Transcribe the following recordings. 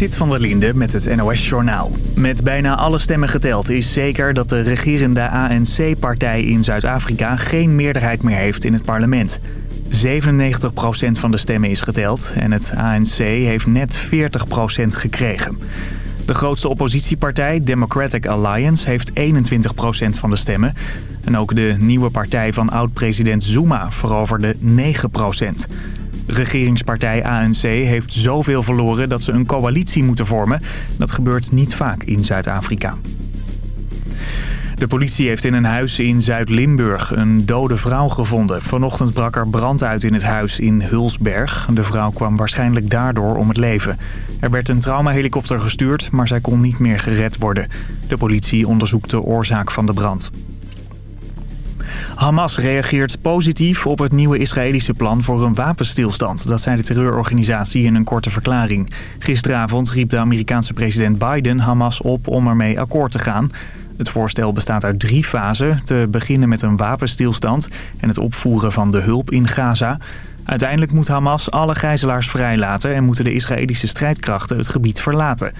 Zit van der Linde met het NOS-journaal. Met bijna alle stemmen geteld is zeker dat de regerende ANC-partij in Zuid-Afrika geen meerderheid meer heeft in het parlement. 97% van de stemmen is geteld en het ANC heeft net 40% gekregen. De grootste oppositiepartij, Democratic Alliance, heeft 21% van de stemmen. En ook de nieuwe partij van oud-president Zuma veroverde 9%. Regeringspartij ANC heeft zoveel verloren dat ze een coalitie moeten vormen. Dat gebeurt niet vaak in Zuid-Afrika. De politie heeft in een huis in Zuid-Limburg een dode vrouw gevonden. Vanochtend brak er brand uit in het huis in Hulsberg. De vrouw kwam waarschijnlijk daardoor om het leven. Er werd een traumahelikopter gestuurd, maar zij kon niet meer gered worden. De politie onderzoekt de oorzaak van de brand. Hamas reageert positief op het nieuwe Israëlische plan voor een wapenstilstand. Dat zei de terreurorganisatie in een korte verklaring. Gisteravond riep de Amerikaanse president Biden Hamas op om ermee akkoord te gaan. Het voorstel bestaat uit drie fasen. Te beginnen met een wapenstilstand en het opvoeren van de hulp in Gaza. Uiteindelijk moet Hamas alle gijzelaars vrijlaten... en moeten de Israëlische strijdkrachten het gebied verlaten.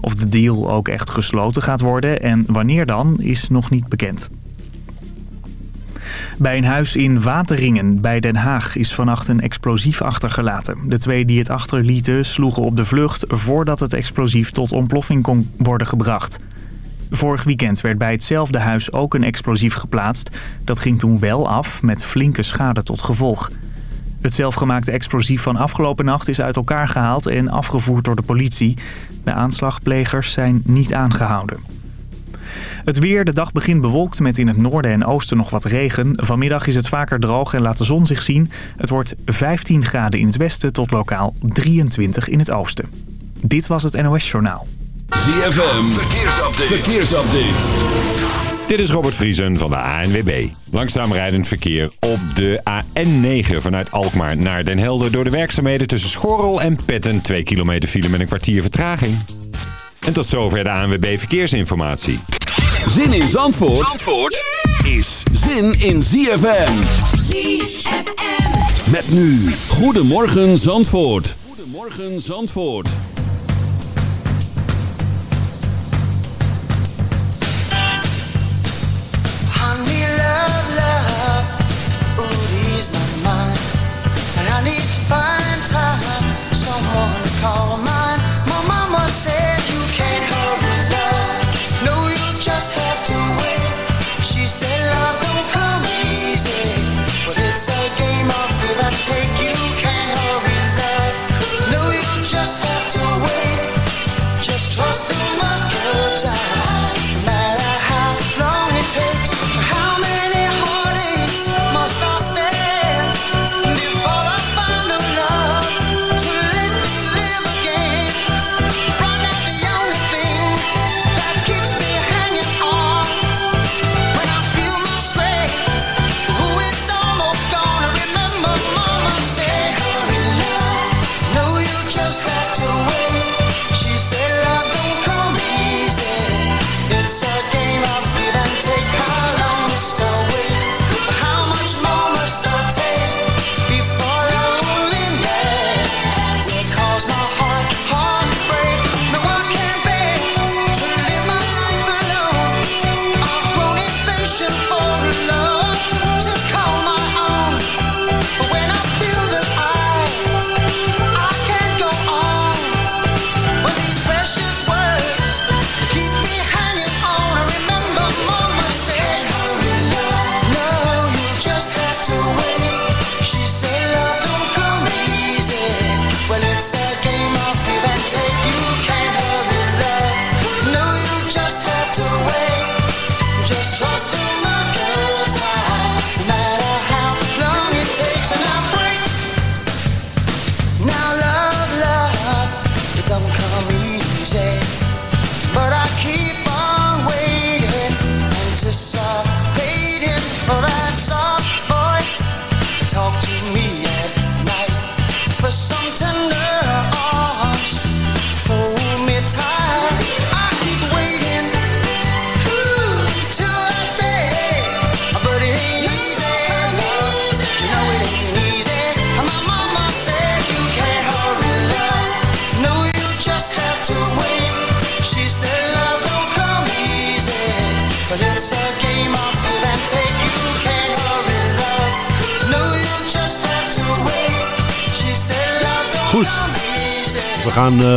Of de deal ook echt gesloten gaat worden en wanneer dan, is nog niet bekend. Bij een huis in Wateringen bij Den Haag is vannacht een explosief achtergelaten. De twee die het achterlieten sloegen op de vlucht voordat het explosief tot ontploffing kon worden gebracht. Vorig weekend werd bij hetzelfde huis ook een explosief geplaatst. Dat ging toen wel af met flinke schade tot gevolg. Het zelfgemaakte explosief van afgelopen nacht is uit elkaar gehaald en afgevoerd door de politie. De aanslagplegers zijn niet aangehouden. Het weer, de dag begint bewolkt met in het noorden en oosten nog wat regen. Vanmiddag is het vaker droog en laat de zon zich zien. Het wordt 15 graden in het westen tot lokaal 23 in het oosten. Dit was het NOS Journaal. ZFM, verkeersupdate. verkeersupdate. Dit is Robert Vriesen van de ANWB. Langzaam rijdend verkeer op de AN9 vanuit Alkmaar naar Den Helder... door de werkzaamheden tussen Schorrel en Petten. 2 kilometer file met een kwartier vertraging. En tot zover de ANWB Verkeersinformatie. Zin in Zandvoort, Zandvoort is zin in ZFM. ZFM. Met nu, Goedemorgen Zandvoort. Goedemorgen Zandvoort.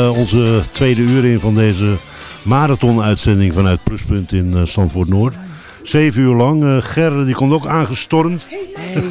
Eh, onze tweede uur in van deze marathon-uitzending vanuit Pluspunt in uh, Zandvoort Noord. Zeven uur lang. Uh, Ger die komt ook aangestormd. Hey,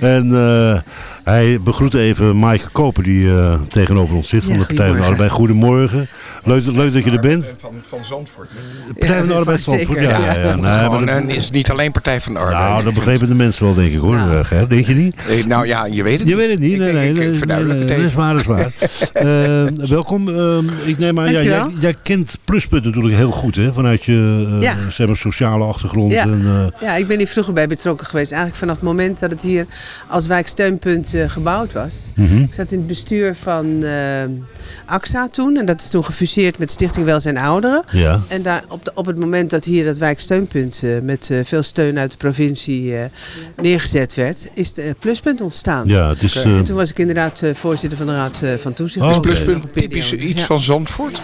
en uh, hij begroet even Maaike Koper die tegenover ons zit van de Partij van de. Arbeid. Goedemorgen. Leuk, leuk dat je er bent. Van, van Zandvoort. Partij van de Ja, Arbeid. Zandvoort. Ja, ja, ja. Dat- en is niet alleen Partij van de Arbeid. nou, dat begrepen de mensen wel denk ik hoor, Nou. eh, Ger. Denk je niet? Eh, nou ja, je weet het Je weet het niet. Ik, Nee, ik, nee, ik verduidelijk nee, het even. Dat is waar, dat is waar. Eh, welkom. Ehm, ik neem aan, ja, jij, jij kent Pluspunt natuurlijk heel goed, hè? Vanuit je eh, Ja. zeg maar, sociale achtergrond. Ja. En, eh, Ja, ik ben hier vroeger bij betrokken geweest. Eigenlijk vanaf het moment dat het hier als wijksteunpunt eh, gebouwd was. mhm. Ik zat in het bestuur van eh, AXA toen. En dat is toen gefuseerd met Stichting Welzijn Ouderen. Ja. En daar, op, de, op het moment dat hier dat wijksteunpunt eh, met eh, veel steun uit de provincie eh, neergezet werd, is de pluspunt ontstaan. ja, het is... Eh, En toen was ik inderdaad eh, voorzitter van de Raad eh, van Toezicht. Oh, Is pluspunt typisch iets Ja. van Zandvoort?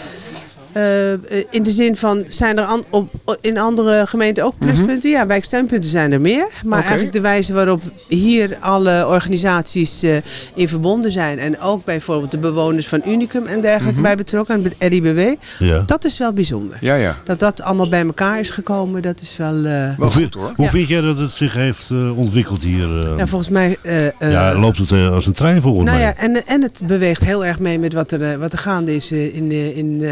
Eh, eh, in de zin van, zijn er an- op, in andere gemeenten ook pluspunten? Ja, wijksteunpunten zijn er meer. Maar eigenlijk de wijze waarop hier alle organisaties eh, in verbonden zijn. En ook bijvoorbeeld de bewoners van Unicum en dergelijke bij betrokken. En het RIBW. ja. Dat is wel bijzonder. Ja, ja. Dat dat allemaal bij elkaar is gekomen, dat is wel... Wel Hoe, goed hoor. hoe Ja. vind jij dat het zich heeft ontwikkeld hier? ja, volgens mij... ja, loopt het als een trein volgens nou mij. ja, en, en het beweegt heel erg mee met wat er, wat er gaande is in, in,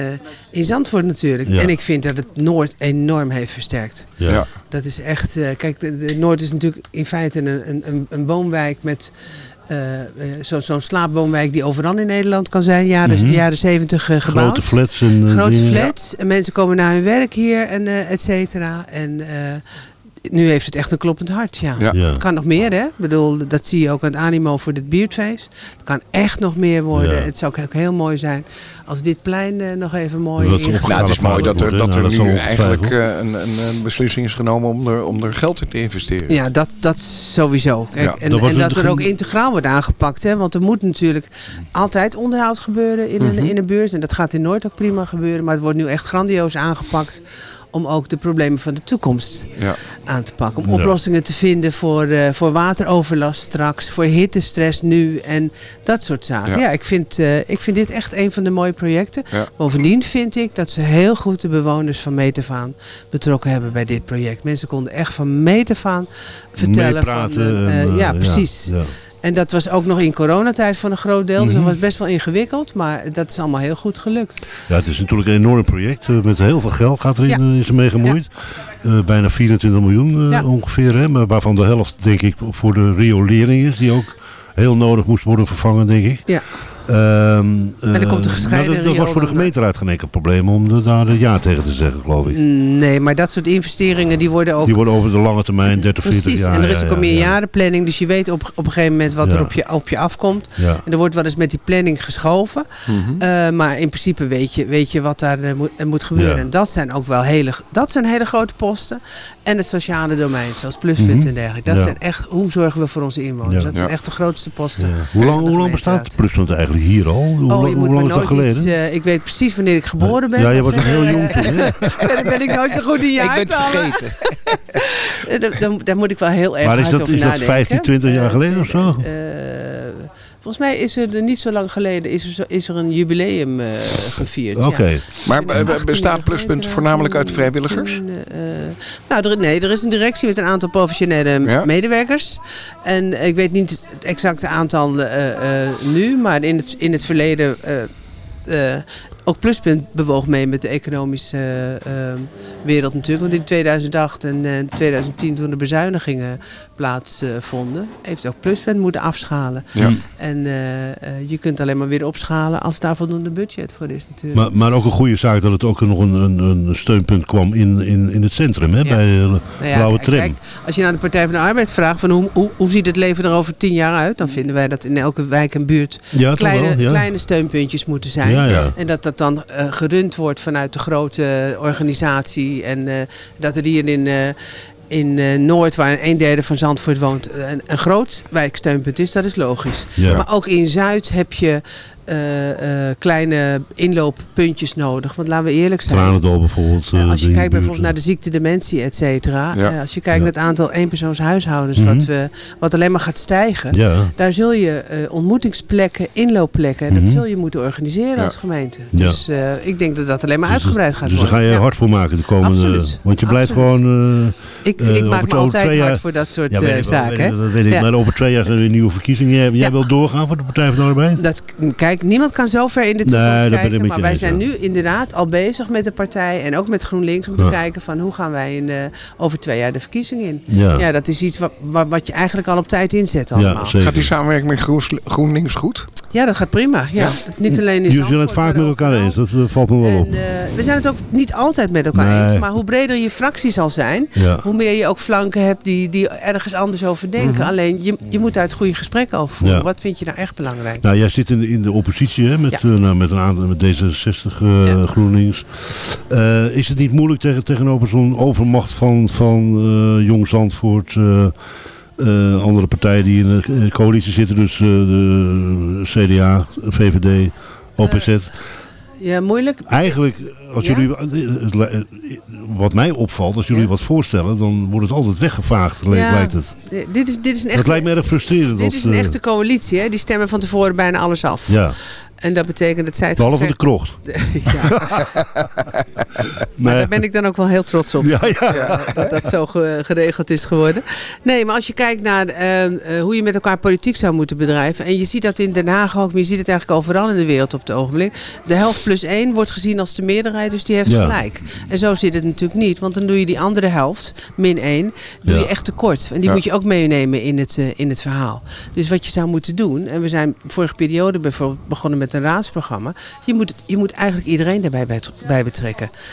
in Zandvoort natuurlijk. Ja. En ik vind dat het Noord enorm heeft versterkt. Ja. Ja. Dat is echt. eh, kijk, de, de Noord is natuurlijk in feite een, een, een, een woonwijk met. eh, eh, zo- Zo'n slaapwoonwijk die overal in Nederland kan zijn. Jaren, Mhm. jaren 70 eh, gebouwd. Grote flats en Grote dingen. flats. En mensen komen naar hun werk hier en eh et cetera. En eh, nu heeft het echt een kloppend hart. Ja. Ja. Ja. Het kan nog meer, hè? Ik bedoel, dat zie je ook aan het animo voor dit buurtfeest. Het kan echt nog meer worden. Ja. Het zou ook heel mooi zijn als dit plein eh, nog even mooi Dat opgegaan Nou, het is mooi dat er, dat nou, er dat nu eigenlijk eh, een, een, een beslissing is genomen om er, om er geld in te investeren. Ja, dat, dat sowieso. Kijk, Ja, en dat en er ook integraal wordt aangepakt. Hè? Want er moet natuurlijk altijd onderhoud gebeuren in, een, in een buurt. En dat gaat in Noord ook prima gebeuren. Maar het wordt nu echt grandioos aangepakt om ook de problemen van de toekomst Ja. aan te pakken. Om Ja. oplossingen te vinden voor, eh, voor wateroverlast straks, voor hittestress nu en dat soort zaken. Ja. Ja, ik, vind, eh, ik vind dit echt een van de mooie projecten. Ja. Bovendien vind ik dat ze heel goed de bewoners van Metafaan betrokken hebben bij dit project. Mensen konden echt van Metafaan vertellen. Meepraten van, en, eh, ja, precies. En dat was ook nog in coronatijd voor een groot deel. Dus Mhm. dat was best wel ingewikkeld. Maar dat is allemaal heel goed gelukt. Ja, het is natuurlijk een enorm project. eh, met heel veel geld gaat erin, Ja. eh, is er mee gemoeid. Eh, bijna 24 miljoen Ja. ongeveer. Hè, maar waarvan de helft denk ik voor de riolering is. Die ook heel nodig moest worden vervangen denk ik. Ja. Ehm, er komt een eh, gescheiden maar dat, dat was voor de dan, gemeenteraad geen enkel probleem om er daar eh, ja tegen te zeggen geloof ik. Nee, maar dat soort investeringen die worden ook Die worden over de lange termijn 30, 40 Precies, jaar. en er is ook een ja. meerjarenplanning, dus je weet op, op een gegeven moment wat er op je, op je afkomt. Ja. En er wordt wel eens met die planning geschoven, Mhm. Eh, maar in principe weet je, weet je wat daar eh, moet, eh, moet gebeuren. Ja. En dat zijn ook wel hele, dat zijn hele grote posten. En het sociale domein, zoals pluspunt Mhm. en dergelijke. Dat Ja. zijn echt, hoe zorgen we voor onze inwoners? Ja. Dat zijn Ja. echt de grootste posten. Ja. Hoe lang, de hoe lang bestaat. Pluspunt eigenlijk hier al? Hoe, Oh, lang- je hoe moet lang maar is dat geleden? iets... eh, ik weet precies wanneer ik geboren ben. Ja, je was nog heel eh, jong toen. hè? Verder ben ik nooit zo goed in Ik ben het jaartallen. vergeten. Eh, daar- daar, daar moet ik wel heel erg Maar is hard dat- over is dat nadenken. 15, 20 jaar Eh, geleden of zo? Volgens mij is er niet zo lang geleden is er, zo- is er een jubileum eh, gevierd. Oké. Ja. Maar eh, 18 bestaat Pluspunt voornamelijk uit vrijwilligers? eh, nou, er, nee, er is een directie met een aantal professionele Ja. medewerkers. En ik weet niet het exacte aantal eh, eh, nu, maar in het, in het verleden... eh, eh, ook Pluspunt bewoog mee met de economische eh, eh, wereld natuurlijk. Want in 2008 en eh, 2010 toen de bezuinigingen plaatsvonden... heeft ook Pluspunt moeten afschalen. Ja. En eh, eh, je kunt alleen maar weer opschalen als daar voldoende budget voor is natuurlijk. Maar, maar ook een goede zaak dat het ook nog een, een, een steunpunt kwam in, in, in het centrum, hè, Ja. bij de Nou ja, blauwe kijk, tram. kijk, als je naar de Partij van de Arbeid vraagt van hoe, hoe, hoe ziet het leven er over tien jaar uit, dan vinden wij dat in elke wijk en buurt ja, kleine, wel, ja. kleine steunpuntjes moeten zijn. Ja, ja. En dat dat dan eh, gerund wordt vanuit de grote organisatie. En eh, dat er hier in, eh, in eh, Noord, waar een derde van Zandvoort woont, een, een groot wijksteunpunt is, dat is logisch. Ja. Maar ook in Zuid heb je eh, eh, kleine inlooppuntjes nodig. Want laten we eerlijk zijn. Tranendal bijvoorbeeld. Eh, als je kijkt bijvoorbeeld naar de ziekte, dementie, et cetera. Ja. als je kijkt Ja. naar het aantal eenpersoonshuishoudens, Mhm. wat, we, wat alleen maar gaat stijgen. Ja, Daar zul je eh, ontmoetingsplekken, inloopplekken, Mhm. dat zul je moeten organiseren Ja. als gemeente. Ja. Dus eh, ik denk dat dat alleen maar Dus, uitgebreid gaat dus daar worden. ga je Ja. hard voor maken de komende... Absoluut. Want je blijft Absoluut. gewoon... eh, Ik, ik maak me altijd hard jaar- voor dat soort ja, weet eh, ik wel, zaken. weet dat weet ik. Ja. Maar over twee jaar zijn er weer nieuwe verkiezingen. Jij, wilt doorgaan voor de Partij van de Arbeid? Dat, kijk, niemand kan zo ver in de toekomst kijken. Maar wij zijn ja. nu inderdaad al bezig met de partij en ook met GroenLinks om te Ja. kijken van hoe gaan wij in, eh, over twee jaar de verkiezingen in. Ja, Ja, dat is iets wat, wat, je eigenlijk al op tijd inzet allemaal. ja Ja. Gaat die samenwerking met GroenLinks goed? dat gaat prima. Ja. Niet alleen in Jullie zijn het vaak met elkaar eens. Dat valt me wel op. En, eh, we zijn het ook niet altijd met elkaar Nee. eens. Maar hoe breder je fractie zal zijn, Ja. hoe meer je ook flanken hebt die, die ergens anders over denken. Alleen je, je moet daar het goede gesprek over voeren. Ja. Wat vind je nou echt belangrijk? Nou, jij zit in de, in de oppositie hè, met, Ja. eh, nou, met een aantal met D66, eh, Ja. GroenLinks. Eh, is het niet moeilijk tegen, tegenover zo'n overmacht van, van eh, Jong Zandvoort, andere partijen die in de coalitie zitten, dus de CDA, VVD, OPZ. Ja, moeilijk. Eigenlijk, als Ja? jullie, wat mij opvalt, als jullie Ja. wat voorstellen, dan wordt het altijd weggevaagd, lijkt het. Dit is, dit is een Dat echte, lijkt me erg frustrerend. dit is een eh, echte coalitie. Hè? Die stemmen van tevoren bijna alles af. Ja, En dat betekent dat zij het behalve de krocht. ja, maar daar ben ik dan ook wel heel trots op. Ja, ja. dat dat zo ge- geregeld is geworden. Nee, maar als je kijkt naar eh, eh, hoe je met elkaar politiek zou moeten bedrijven. En je ziet dat in Den Haag ook, maar je ziet het eigenlijk overal in de wereld op het ogenblik. De helft plus één wordt gezien als de meerderheid, dus die heeft Ja. gelijk. En zo zit het natuurlijk niet, want dan doe je die andere helft, min één, doe je echt tekort. En die moet je ook meenemen in het, eh, in het verhaal. Dus wat je zou moeten doen, en we zijn vorige periode bijvoorbeeld begonnen met een raadsprogramma. Je moet, je moet eigenlijk iedereen daarbij bij, bij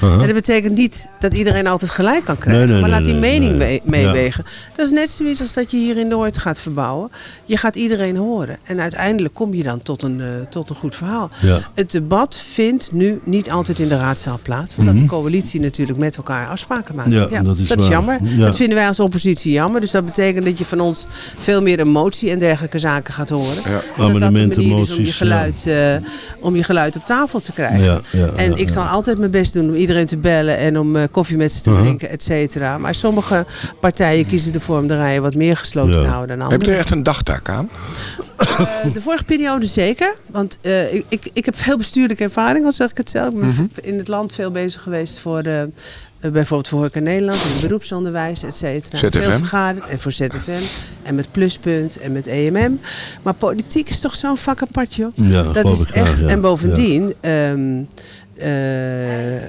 Uh-huh. En dat betekent niet dat iedereen altijd gelijk kan krijgen. Nee, nee, maar nee, laat die mening nee. mee- meewegen. Dat is net zoiets als dat je hier in Noord gaat verbouwen. Je gaat iedereen horen. En uiteindelijk kom je dan tot een, eh, tot een goed verhaal. Ja. Het debat vindt nu niet altijd in de raadzaal plaats. Omdat Mhm. de coalitie natuurlijk met elkaar afspraken maakt. Ja, dat is jammer. Ja. Dat vinden wij als oppositie jammer. Dus dat betekent dat je van ons veel meer een motie en dergelijke zaken gaat horen. Ja. Dat dat de Amendementen, manier is om je, moties, geluid, eh, om je geluid op tafel te krijgen. Ja, ja, En ja, ik ja. zal altijd mijn best doen om iedereen te bellen en om eh, koffie met ze te Uh-huh. drinken, et cetera. Maar sommige partijen kiezen ervoor om de rijen wat meer gesloten Ja. te houden dan Heb je er echt een dagtaak aan? Eh, de vorige periode zeker. Want eh, ik, ik, ik heb veel bestuurlijke ervaring, als zeg ik het zelf. Ik ben Mhm. in het land veel bezig geweest voor... bijvoorbeeld voor Horeca Nederland, en het beroepsonderwijs, et cetera. ZFM. Veel vergaderd en voor ZFM en met Pluspunt en met EMM. Maar politiek is toch zo'n vak apart, joh. Ja, Dat is echt. ja. En bovendien, ehm, eh,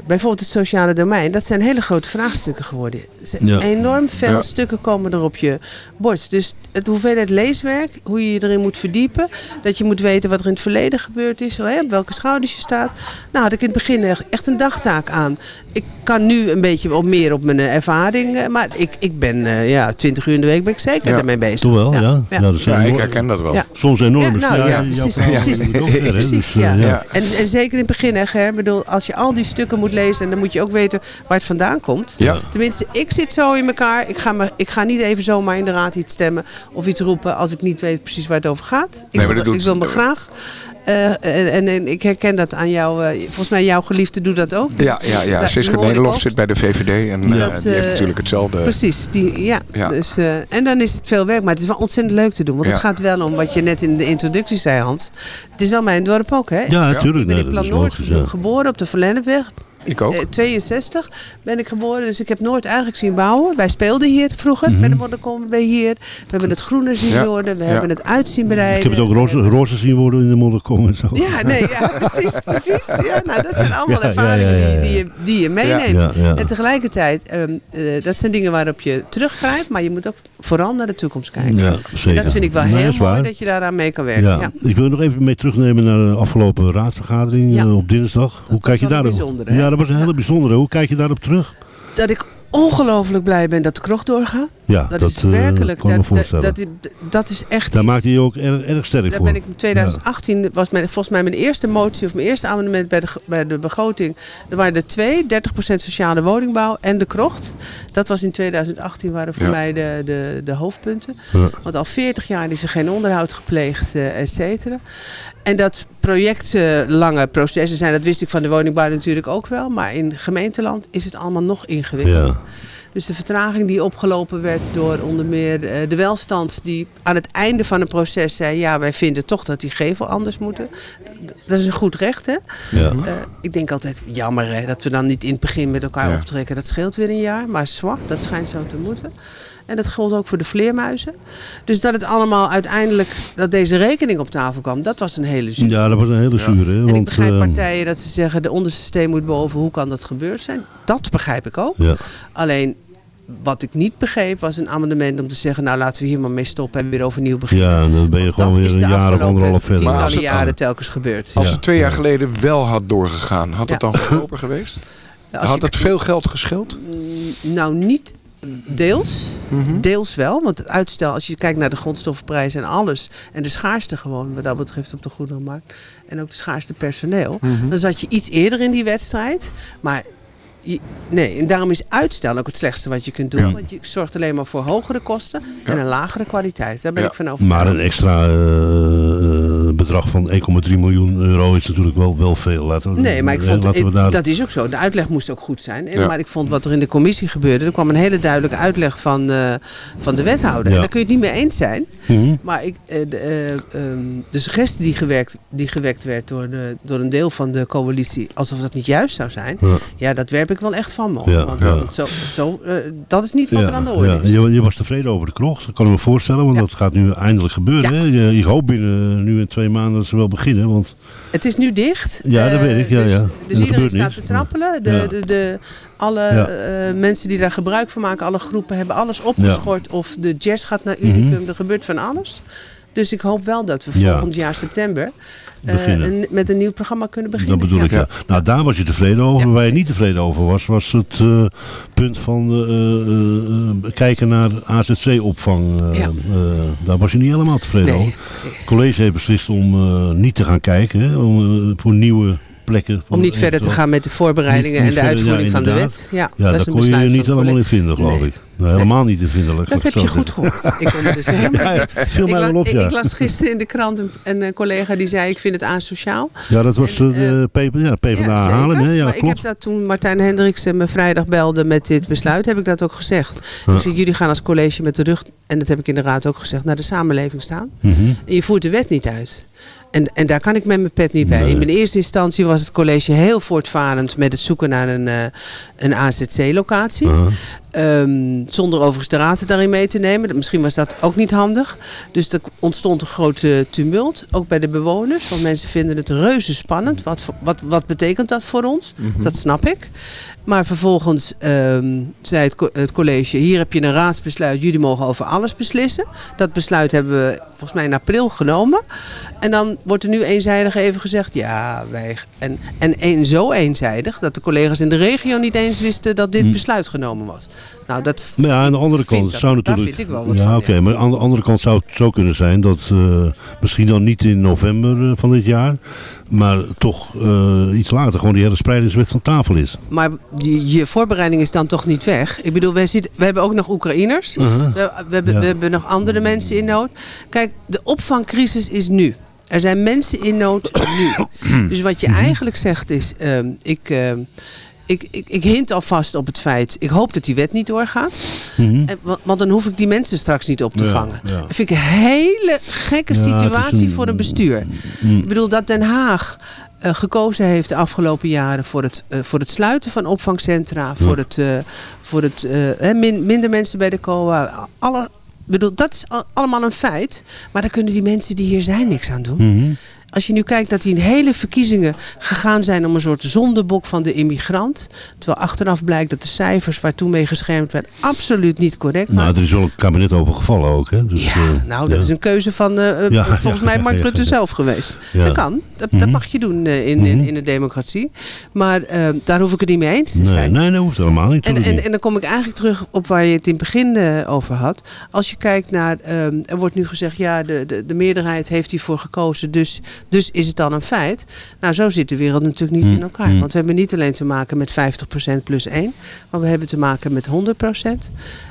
bijvoorbeeld het sociale domein, dat zijn hele grote vraagstukken geworden. Ja. Enorm veel Ja. stukken komen er op je bord. Dus het hoeveelheid leeswerk, hoe je je erin moet verdiepen, dat je moet weten wat er in het verleden gebeurd is, hè, op welke schouders je staat. Nou, had ik in het begin echt- een dagtaak aan. Ik kan nu een beetje op meer op mijn ervaring, eh, maar ik, ik ben eh, ja, 20 uur in de week ben ik zeker Ja. daarmee bezig. Toch wel, ja. Ja. dat ik herken dat wel. Ja. Soms enorm. Ja, nou, ja, precies, dus. En, en zeker in het begin, hè, Ger. Ik bedoel, als je al die stukken moet lezen... en dan moet je ook weten waar het vandaan komt. Ja. Tenminste, ik zit zo in elkaar. Ik ga, me, ik ga niet even zomaar in de raad iets stemmen... of iets roepen als ik niet weet precies waar het over gaat. Ik, Nee, maar wil, dat ik wil me graag... eh, en, en, en ik herken dat aan jou. eh, volgens mij jouw geliefde doet dat ook. Ja, ja, ja. Daar- Siska Nederlof zit bij de VVD en eh, Dat, die heeft natuurlijk hetzelfde. Precies, die, ja. Ja. Dus, eh, en dan is het veel werk, maar het is wel ontzettend leuk te doen. Want Ja. het gaat wel om wat je net in de introductie zei, Hans. Het is wel mijn dorp ook, hè? Ja, natuurlijk. Ik ben in Plan Noord geboren op de Verlennepweg. Ik ook. Eh, 62 ben ik geboren, dus ik heb Noord eigenlijk zien bouwen. Wij speelden hier vroeger, Mhm. bij de Modderkom, bij hier. We hebben het groener zien Ja. worden, we Ja. hebben het uit zien bereiden. Ik heb het ook We roze, zien worden in de modderkom en zo. Ja, nee, ja, precies, precies. Ja, nou, dat zijn allemaal Ja, ja, ervaringen ja, ja, ja. Die, die, je, die je meeneemt. Ja, ja. En tegelijkertijd, ehm, eh, dat zijn dingen waarop je teruggrijpt, maar je moet ook vooral naar de toekomst kijken. Ja, En zeker. dat vind ik wel heel dat mooi dat je daaraan mee kan werken. Ja. Ja. ik wil nog even mee terugnemen naar de afgelopen raadsvergadering Ja. eh, op dinsdag. Hoe kijk je daarop? Ja, dat was een hele bijzondere. Hoe kijk je daarop terug? Dat ik ongelooflijk blij ben dat de krocht doorgaat. Ja, Dat, dat, is eh, werkelijk, kan ik me dat, dat, dat, is- dat is echt Daar iets. maakt hij ook erg, erg sterk Daar voor. ben ik in 2018, was mijn, volgens mij mijn eerste motie of mijn eerste amendement bij de, bij de begroting. Er waren er twee, 30% sociale woningbouw en de krocht. Dat was in 2018 waren voor Ja. mij de, de, de hoofdpunten. Ja. Want al 40 jaar is er geen onderhoud gepleegd, eh, et cetera. En dat projectlange processen zijn, dat wist ik van de woningbouw natuurlijk ook wel. Maar in gemeenteland is het allemaal nog ingewikkelder. Dus de vertraging die opgelopen werd door onder meer eh, de welstand die aan het einde van een proces zei... ja, wij vinden toch dat die gevel anders moeten. Dat is een goed recht, hè? Ja. Eh, ik denk altijd, jammer hè, dat we dan niet in het begin met elkaar Ja. optrekken. Dat scheelt weer een jaar, maar zwak, dat schijnt zo te moeten. En dat geldt ook voor de vleermuizen. Dus dat het allemaal uiteindelijk, dat deze rekening op tafel kwam, dat was een hele zuur. ja, dat was een hele zure. hè, En ik Want, begrijp eh, partijen dat ze zeggen, de onderste steen moet boven, hoe kan dat gebeurd zijn? Dat begrijp ik ook. ja. Alleen wat ik niet begreep was een amendement om te zeggen, nou laten we hier maar mee stoppen en weer overnieuw beginnen. ja, dan ben je gewoon dat weer is een de jaar of afgelopen anderhalf verder. Als tientallen het- jaren telkens gebeurd. Als Ja. het twee jaar Ja. geleden wel had doorgegaan, had het Ja. dan goedkoper geweest? Als had je- het veel geld gescheeld? Mm, Nou, niet deels. Mhm. Deels wel, want het uitstel, als je kijkt naar de grondstoffenprijs en alles... en de schaarste gewoon, wat dat betreft op de goederenmarkt... en ook de schaarste personeel... Mhm. dan zat je iets eerder in die wedstrijd. Maar je- nee, en daarom is uitstel ook het slechtste wat je kunt doen. Ja. Want je zorgt alleen maar voor hogere kosten en een lagere kwaliteit. Daar ben ik van overtuigd. Maar een extra eh, bedrag van 1,3 miljoen euro is natuurlijk wel, wel veel. Laten we, Nee, maar ik eh, vond daar- dat is ook zo. De uitleg moest ook goed zijn. En. Maar ik vond wat er in de commissie gebeurde. Er kwam een hele duidelijke uitleg van, eh, van de wethouder. En daar kun je het niet mee eens zijn. Mhm. Maar ik, eh, de, eh, ehm, de suggestie die, gewerkt, die gewekt werd door, de, door een deel van de coalitie, alsof dat niet juist zou zijn, Ja. ja, dat werp ik wel echt van me. op. Ja, Want ja. Zo, zo, eh, dat is niet wat er aan de orde ja. is. Je, je was tevreden over de krocht, dat kan ik me voorstellen, want dat gaat nu eindelijk gebeuren. Hè? Je, ik hoop binnen nu in twee maanden dat ze wel beginnen, want Het is nu dicht. Ja, dat Eh, weet ik, ja, dus, ja. Dus iedereen staat te trappelen. De, de, de, alle eh, mensen die daar gebruik van maken, alle groepen hebben alles opgeschort. Of de jazz gaat naar Mhm. Unicum, er gebeurt van alles. Dus ik hoop wel dat we Ja. volgend jaar september een- met een nieuw programma kunnen beginnen. dat bedoel ik. Ja. Ja. Nou, daar was je tevreden over. Ja. Waar je niet tevreden over was, was het eh, punt van eh, kijken naar AZC-opvang. Ja. daar was je niet helemaal tevreden Nee. over. Het college heeft beslist om niet te gaan kijken, hè, om, voor nieuwe plekken. Om niet verder te gaan met de voorbereidingen Niet- niet en de verder, uitvoering ja, van de wet. Ja, Ja, dat kon je je niet helemaal in vinden, geloof Nee. ik. Nou, helemaal niet in vinden. Dat heb je goed gehoord. Ik kon er dus helemaal Ja, ik, mij la- wel op, ik- ja. ik las gisteren in de krant een, een, eh, collega die zei ik vind het asociaal. Ja, dat was En, eh, de PvdA, ja, PvdA. Hè? Ja, maar ik klopt. heb dat toen Martijn Hendriksen me vrijdag belde met dit besluit, heb ik dat ook gezegd. Ik zeg, jullie gaan als college met de rug, en dat heb ik in de raad ook gezegd, naar de samenleving staan. Mhm. En je voert de wet niet uit. En, en daar kan ik met mijn pet niet bij. Nee. In mijn eerste instantie was het college heel voortvarend met het zoeken naar een, eh, een AZC-locatie. Ehm, zonder overigens de raad daarin mee te nemen. Misschien was dat ook niet handig. Dus er ontstond een grote tumult. Ook bij de bewoners. Want mensen vinden het reuze spannend. Wat, wat, wat betekent dat voor ons? Dat snap ik. Maar vervolgens ehm, zei het, co- het college... hier heb je een raadsbesluit. Jullie mogen over alles beslissen. Dat besluit hebben we volgens mij in april genomen. En dan wordt er nu eenzijdig even gezegd... ja, wij... En, en een, zo eenzijdig... dat de collega's in de regio niet eens wisten... dat dit Hm. besluit genomen was. Nou, dat Maar ja, aan de andere kant dat- zou daar natuurlijk... vind ik wel wat ja, oké, ja. maar aan de andere kant zou het zo kunnen zijn dat eh, misschien dan niet in november eh, van dit jaar, maar toch eh, iets later gewoon die hele spreidingswet van tafel is. Maar je, je voorbereiding is dan toch niet weg? Ik bedoel, wij zitten, we hebben ook nog Oekraïners. Uh-huh. We, we, Ja. we hebben nog andere mensen in nood. Kijk, de opvangcrisis is nu. Er zijn mensen in nood nu. Dus wat je eigenlijk zegt is, ehm, ik, ehm, ik, ik, ik hint alvast op het feit, ik hoop dat die wet niet doorgaat. Mhm. En, want, dan hoef ik die mensen straks niet op te Ja, vangen. ja. Dat vind ik een hele gekke Ja, situatie een- voor een bestuur. Mm. Ik bedoel dat Den Haag eh, gekozen heeft de afgelopen jaren voor het, eh, voor het sluiten van opvangcentra, voor het, eh, voor het min- minder mensen bij de COA. Alle, bedoel, dat is al- allemaal een feit. Maar daar kunnen die mensen die hier zijn niks aan doen. Mhm. Als je nu kijkt dat die hele verkiezingen gegaan zijn om een soort zondebok van de immigrant. Terwijl achteraf blijkt dat de cijfers waar toen mee geschermd werd absoluut niet correct waren. Nou, er is wel een kabinet over gevallen ook. Hè? Dus, ja, eh, nou, dat ja. is een keuze van eh, eh, Ja, volgens mij Mark Rutte zelf geweest. Dat kan, dat, dat Mhm. mag je doen in, in, Mhm. in een democratie. Maar daar hoef ik het niet mee eens te Nee, zijn. nee, dat hoeft helemaal niet. En, en, niet. en dan kom ik eigenlijk terug op waar je het in het begin over had. Als je kijkt naar, ehm, er wordt nu gezegd, ja, de, de, de meerderheid heeft hiervoor gekozen, dus, dus is het dan een feit. Nou, zo zit de wereld natuurlijk niet in elkaar. hmm. Want we hebben niet alleen te maken met 50% plus 1, maar we hebben te maken met 100%.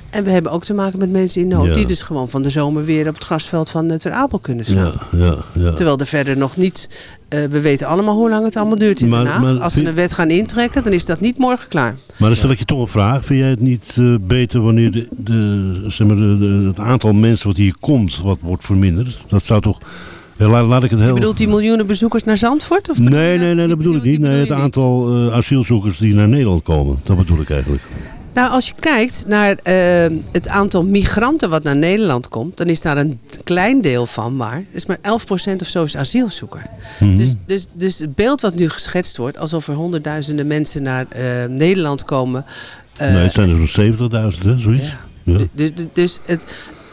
En we hebben ook te maken met mensen in nood, Ja. die dus gewoon van de zomer weer op het grasveld van uh, Ter Apel kunnen staan. ja, ja, ja. Terwijl er verder nog niet, eh, we weten allemaal hoe lang het allemaal duurt in Maar- maar Als ze een wet gaan intrekken, dan is dat niet morgen klaar. Maar dan stel ik je toch een vraag. Vind jij het niet eh, beter wanneer de, de, zeg maar de- het aantal mensen wat hier komt, wat wordt verminderd? Dat zou toch... Laat, laat ik het heel... Je bedoelt die miljoenen bezoekers naar Zandvoort? Of Nee, nee, nee, dat bedoel ik niet. Nee, het aantal eh, asielzoekers die naar Nederland komen. Dat bedoel ik eigenlijk. Nou, als je kijkt naar eh, het aantal migranten wat naar Nederland komt, dan is daar een klein deel van maar. is maar 11% of zo is asielzoeker. Mhm. Dus, dus, dus het beeld wat nu geschetst wordt, alsof er honderdduizenden mensen naar eh, Nederland komen. nee, het zijn er zo'n 70.000, hè, zoiets. ja. Ja. Dus, dus- dus het,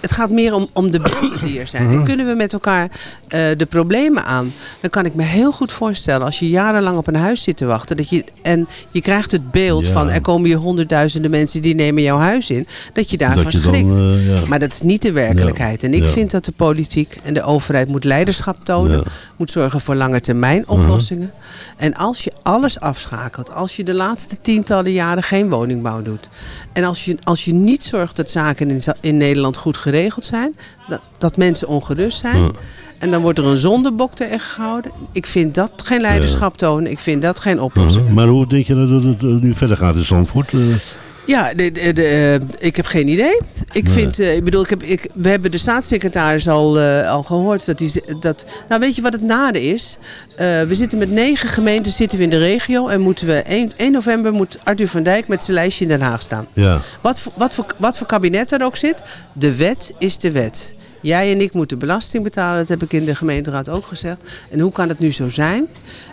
het gaat meer om, om de beelden die er zijn. En kunnen we met elkaar eh, de problemen aan? Dan kan ik me heel goed voorstellen als je jarenlang op een huis zit te wachten. Dat je, en je krijgt het beeld Ja. van er komen hier honderdduizenden mensen die nemen jouw huis in. Dat je daarvan Dat je schrikt. dan, eh, ja. Maar dat is niet de werkelijkheid. En ik Ja. vind dat de politiek en de overheid moet leiderschap tonen. Moet zorgen voor lange termijn oplossingen. En als je alles afschakelt. Als je de laatste tientallen jaren geen woningbouw doet. En als je, als je niet zorgt dat zaken in, in Nederland goed geregeld zijn. Dat, dat mensen ongerust zijn. Ja. En dan wordt er een zondebok tegen gehouden. Ik vind dat geen leiderschap tonen. Ik vind dat geen oplossing. Maar hoe denk je dat het eh, nu verder gaat in Zandvoort? Ja, de, de, de, eh, ik heb geen idee. Ik Nee. vind, eh, ik bedoel, ik heb, ik, we hebben de staatssecretaris al, eh, al gehoord dat z- dat. Nou, weet je wat het nade is? We zitten met negen gemeenten zitten we in de regio en moeten we 1, 1 november moet Arthur van Dijk met zijn lijstje in Den Haag staan. ja. Wat, voor- wat, voor, wat voor kabinet er ook zit, de wet is de wet. Jij en ik moeten belasting betalen, dat heb ik in de gemeenteraad ook gezegd. En hoe kan het nu zo zijn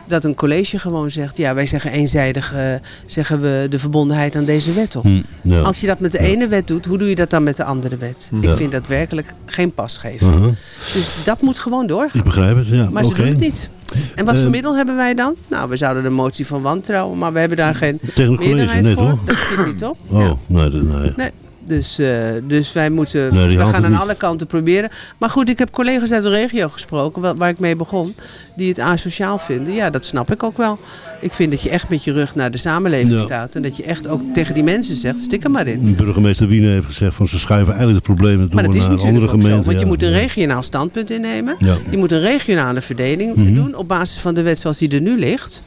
dat een college gewoon zegt... ja, wij zeggen eenzijdig eh, zeggen we de verbondenheid aan deze wet op. Hm, ja. Als je dat met de ene wet doet, hoe doe je dat dan met de andere wet? Ja. Ik vind dat werkelijk geen pas geven. Uh-huh. Dus dat moet gewoon doorgaan. Ik begrijp het, ja. Maar ze doen het niet. En wat Eh, voor middel hebben wij dan? Nou, we zouden de motie van wantrouwen, maar we hebben daar geen Tegen het college, meerderheid nee voor. toch? Dat schiet niet op. Oh, Ja. nee, nee. Nee. Dus, eh, dus wij moeten, Nee, we gaan aan niet. alle kanten proberen. Maar goed, ik heb collega's uit de regio gesproken, wa- waar ik mee begon, die het asociaal vinden. Ja, dat snap ik ook wel. Ik vind dat je echt met je rug naar de samenleving Ja. staat. En dat je echt ook tegen die mensen zegt, stik er maar in. Burgemeester Wiener heeft gezegd van ze schuiven eigenlijk de problemen door Maar dat is naar andere gemeenten. zo. Want je moet een regionaal standpunt innemen. Ja. Je moet een regionale verdeling Mhm. doen op basis van de wet zoals die er nu ligt.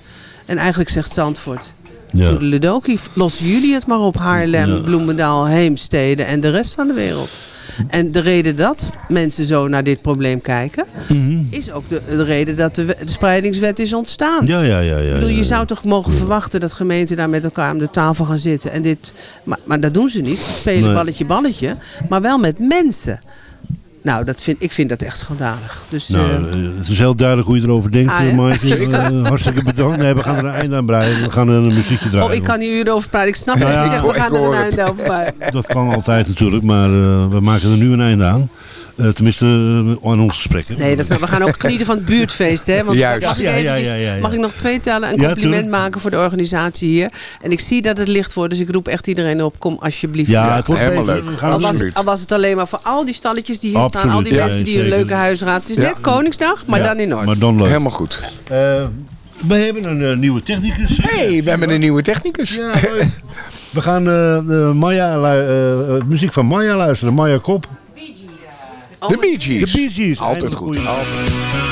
En eigenlijk zegt Zandvoort, Ja. Toedeledokie, lossen jullie het maar op Haarlem, Ja. Bloemendaal, Heemstede en de rest van de wereld. En de reden dat mensen zo naar dit probleem kijken, Mhm. is ook de, de reden dat de, we- de spreidingswet is ontstaan. Ja, ja, ja. ja, Ik bedoel, je ja. zou toch mogen verwachten dat gemeenten daar met elkaar om de tafel gaan zitten. En dit, maar, maar dat doen ze niet. Ze spelen Nee. balletje balletje, maar wel met mensen. Nou, dat vind, ik vind dat echt schandalig. Dus, Nou, eh, eh, het is heel duidelijk hoe je erover denkt, Ah, ja? Maaike. Eh, hartstikke bedankt. Nee, we gaan er een eind aan breien. We gaan een muziekje draaien. oh, ik kan hier uren over praten. Ik snap Nou ja, ik we gaan er een het. einde over maken. Dat kan altijd natuurlijk, maar eh, we maken er nu een einde aan. Eh, tenminste, eh, aan ons gesprekken. Nee, dat is, we gaan ook genieten van het buurtfeest. Hè? Want Juist. Mag, ik Ja, ja, ja, ja, ja. mag ik nog twee tellen een Ja, compliment tuurlijk. maken voor de organisatie hier? En ik zie dat het licht wordt, dus ik roep echt iedereen op. Kom alsjeblieft. Ja, het wordt helemaal leuk. Al was, het, al was het alleen maar voor al die stalletjes die hier staan. Al die ja, mensen die een leuke huisraad. Het is Ja. net Koningsdag, maar Ja, dan in orde. Maar dan leuk. Helemaal goed. Eh, we hebben een nieuwe technicus. hey, we hebben een nieuwe technicus. Ja. We gaan eh, de Maya, muziek van Maya luisteren. Maya Kop. De Bee Gees. De Bee Gees. Altijd goed. Altijd.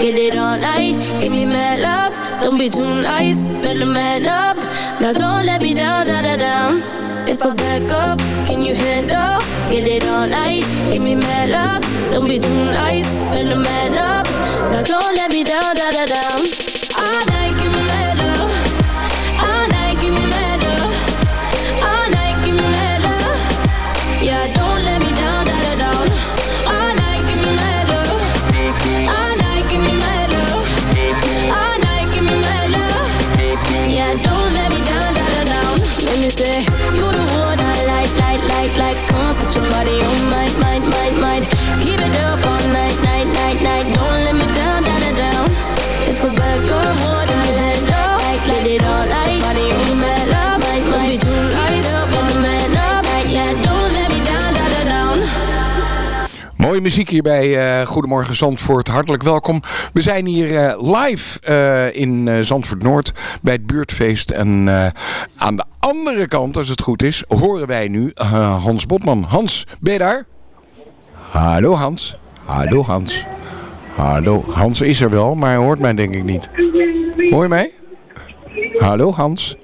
Get it all night, give me mad love. Don't be too nice, better man up. Now don't let me down, da da down. If I back up, can you handle? Get it all night, give me mad love. Don't be too nice, better man up. Now don't let me down, da da down. Muziek hier bij eh, Goedemorgen Zandvoort. Hartelijk welkom. We zijn hier eh, live eh, in Zandvoort Noord bij het buurtfeest. En aan de andere kant, als het goed is, horen wij nu Hans Botman. Hans, ben je daar? Hallo Hans. Hallo Hans. Hallo. Hans is er wel, maar hij hoort mij denk ik niet. Hoor je mij? Hallo Hans.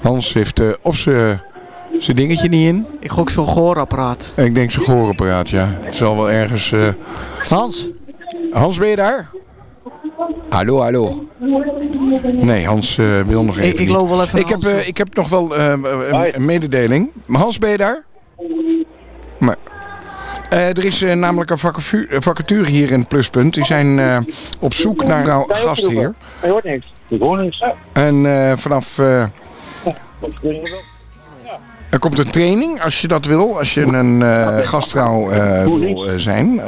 Hans heeft of ze zijn dingetje niet in. Ik gok zo'n gehoorapparaat. Ik denk zijn gehoorapparaat, ja. Het zal wel ergens... eh, Hans, Hans, ben je daar? Hallo, hallo. Nee, Hans eh, wil nog even ik, ik loop wel even Ik heb, eh, ik heb nog wel een, een mededeling. Maar Hans, ben je daar? Maar, eh, er is namelijk een vacature hier in het Pluspunt. Die zijn eh, op zoek naar een gastheer. Hij hoort niks. Ik hoor niks. En eh, vanaf... er komt een training als je dat wil. Als je een eh, gastvrouw eh, wil eh, zijn.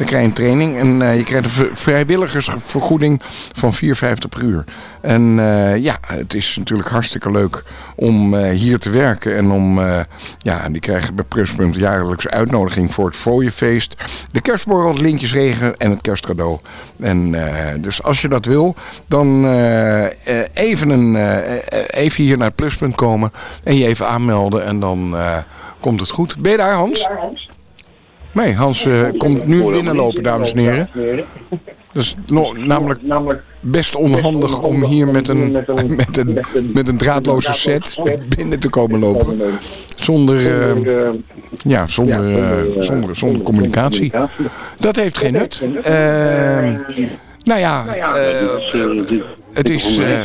Dan krijg je een training. En eh, je krijgt een vrijwilligersvergoeding van 4,50 per uur. En eh, ja, het is natuurlijk hartstikke leuk om eh, hier te werken. En om, ja, die krijgen bij Pluspunt jaarlijks uitnodiging voor het fooienfeest. De kerstborrel, het lintjesregen en het kerstcadeau. En dus als je dat wil, dan even, een, even hier naar Pluspunt komen. En je even aanmelden en dan komt het goed. Ben je daar Hans? Nee, Hans eh, komt nu binnenlopen, dames en heren. Dat is no- namelijk best onhandig om hier met een, met een, met een draadloze set binnen te komen lopen. Zonder, eh, ja, zonder, eh, zonder, zonder communicatie. Dat heeft geen nut. Ehm, nou ja, eh, het is, eh,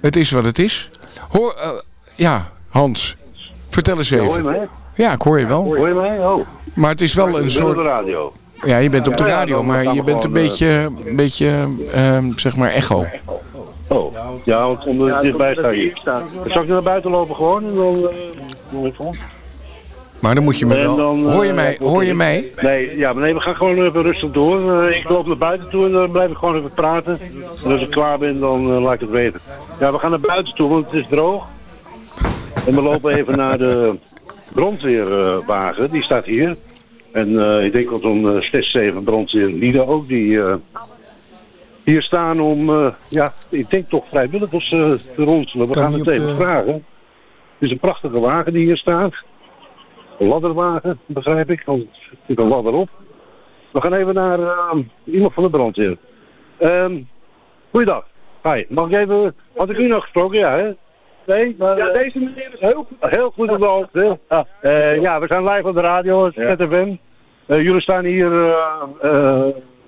het is wat het is. Hoor, eh, ja, Hans, vertel eens even. Ja, ik hoor je wel. Hoor je mij? Oh. Maar het is wel een Ik ben op soort... de radio. Ja, je bent op de radio, maar je bent een beetje, een beetje ehm, zeg maar, echo. Oh. Ja, want onder het dichtbij sta je. Zal ik naar buiten lopen gewoon en dan... eh, doe ik gewoon. Maar dan moet je me En wel... dan, eh, Hoor je mij? Hoor je mij? Nee, ja, maar nee, we gaan gewoon even rustig door. Eh, ik loop naar buiten toe en dan blijf ik gewoon even praten. En als ik klaar ben, dan eh, laat ik het weten. Ja, we gaan naar buiten toe, want het is droog. En we lopen even naar de brandweerwagen, die staat hier. En eh, ik denk dat zo'n uh, 6, 7 brandweerlieden ook, die eh, hier staan om, eh, ja, ik denk toch vrijwilligers te ronselen. We gaan het even de- vragen. Het is een prachtige wagen die hier staat. Een ladderwagen, begrijp ik, want er zit een ladder op. We gaan even naar iemand van de brandweer. Ehm goeiedag. Hi, mag ik even... Had ik u nog gesproken? Ja, hè? Nee, maar... Ja, deze meneer is heel goed. Heel goed op de hoogte. Ja, Eh, ja we zijn live op de radio, ZFM. Eh, jullie staan hier eh, eh,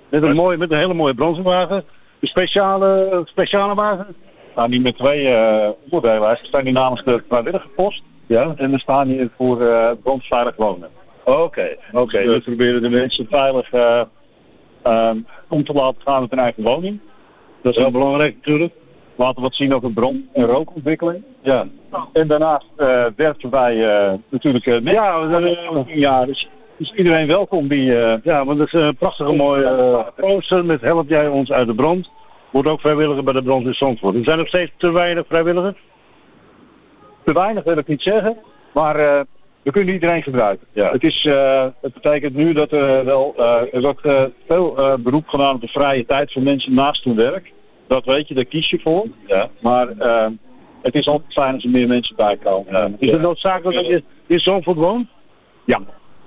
met, een mooie, met een hele mooie brandweerwagen. Een speciale, speciale wagen? Nou, niet met twee eh onderdelen. We staan hier namens de vrijwillige post. Ja. En we staan hier voor eh brandveilig wonen. Oké, oké. Dus we proberen de mensen veilig eh, ehm, om te laten gaan met hun eigen woning. Dat is heel belangrijk natuurlijk. Laten we wat zien over brand- en rookontwikkeling. Ja. En daarnaast eh werken wij eh, natuurlijk uh, Ja, we zijn, ja dus, dus iedereen welkom die... Ja, want het is een prachtige mooie poster met help jij ons uit de brand. Wordt ook vrijwilliger bij de brand in Zandvoort. Er zijn nog steeds te weinig vrijwilligers. te weinig wil ik niet zeggen, maar we kunnen iedereen gebruiken. Ja. Het, is, het betekent nu dat er wel er wordt veel beroep gedaan op de vrije tijd van mensen naast hun werk. Dat weet je, daar kies je voor. Ja. Maar eh, het is altijd fijn als er meer mensen bij komen. Ja. Is het noodzakelijk dat je in Zandvoort woont? Ja.